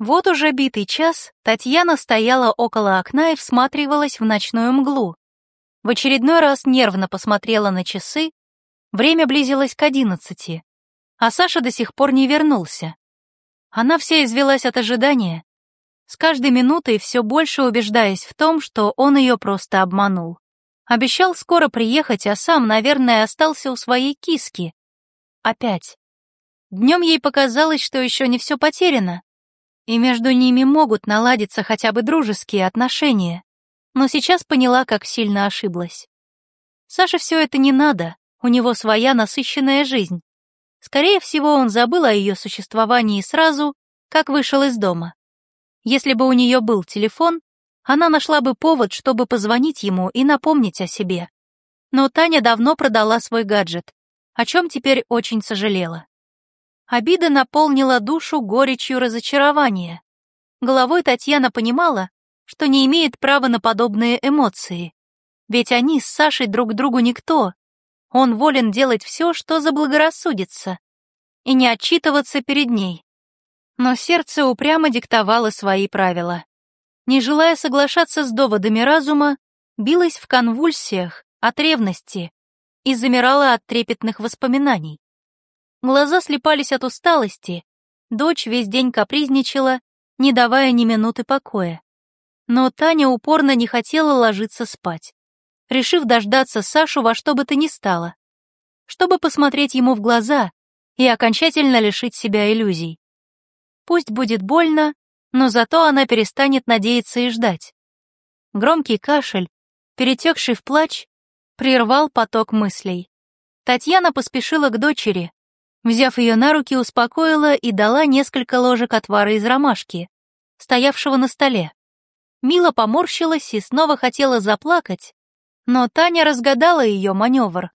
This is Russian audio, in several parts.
Вот уже битый час Татьяна стояла около окна и всматривалась в ночную мглу. В очередной раз нервно посмотрела на часы, время близилось к одиннадцати, а Саша до сих пор не вернулся. Она вся извелась от ожидания, с каждой минутой все больше убеждаясь в том, что он ее просто обманул. Обещал скоро приехать, а сам, наверное, остался у своей киски. Опять. Днем ей показалось, что еще не все потеряно, и между ними могут наладиться хотя бы дружеские отношения. Но сейчас поняла, как сильно ошиблась. Саше все это не надо, у него своя насыщенная жизнь. Скорее всего, он забыл о ее существовании сразу, как вышел из дома. Если бы у нее был телефон, она нашла бы повод, чтобы позвонить ему и напомнить о себе. Но Таня давно продала свой гаджет, о чем теперь очень сожалела. Обида наполнила душу горечью разочарования. Головой Татьяна понимала, что не имеет права на подобные эмоции. Ведь они с Сашей друг другу никто. Он волен делать все, что заблагорассудится, и не отчитываться перед ней. Но сердце упрямо диктовало свои правила. Не желая соглашаться с доводами разума, билась в конвульсиях от ревности и замирала от трепетных воспоминаний. Глаза слепались от усталости, дочь весь день капризничала, не давая ни минуты покоя. Но Таня упорно не хотела ложиться спать, решив дождаться Сашу во что бы то ни стало, чтобы посмотреть ему в глаза и окончательно лишить себя иллюзий. Пусть будет больно, но зато она перестанет надеяться и ждать. Громкий кашель, перетекший в плач, прервал поток мыслей. Татьяна поспешила к дочери, Взяв ее на руки, успокоила и дала несколько ложек отвара из ромашки, стоявшего на столе. Мила поморщилась и снова хотела заплакать, но Таня разгадала ее маневр.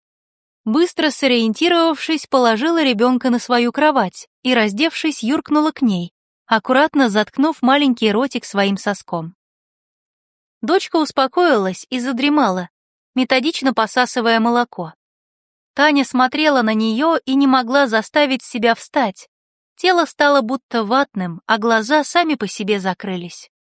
Быстро сориентировавшись, положила ребенка на свою кровать и, раздевшись, юркнула к ней, аккуратно заткнув маленький ротик своим соском. Дочка успокоилась и задремала, методично посасывая молоко. Таня смотрела на нее и не могла заставить себя встать. Тело стало будто ватным, а глаза сами по себе закрылись.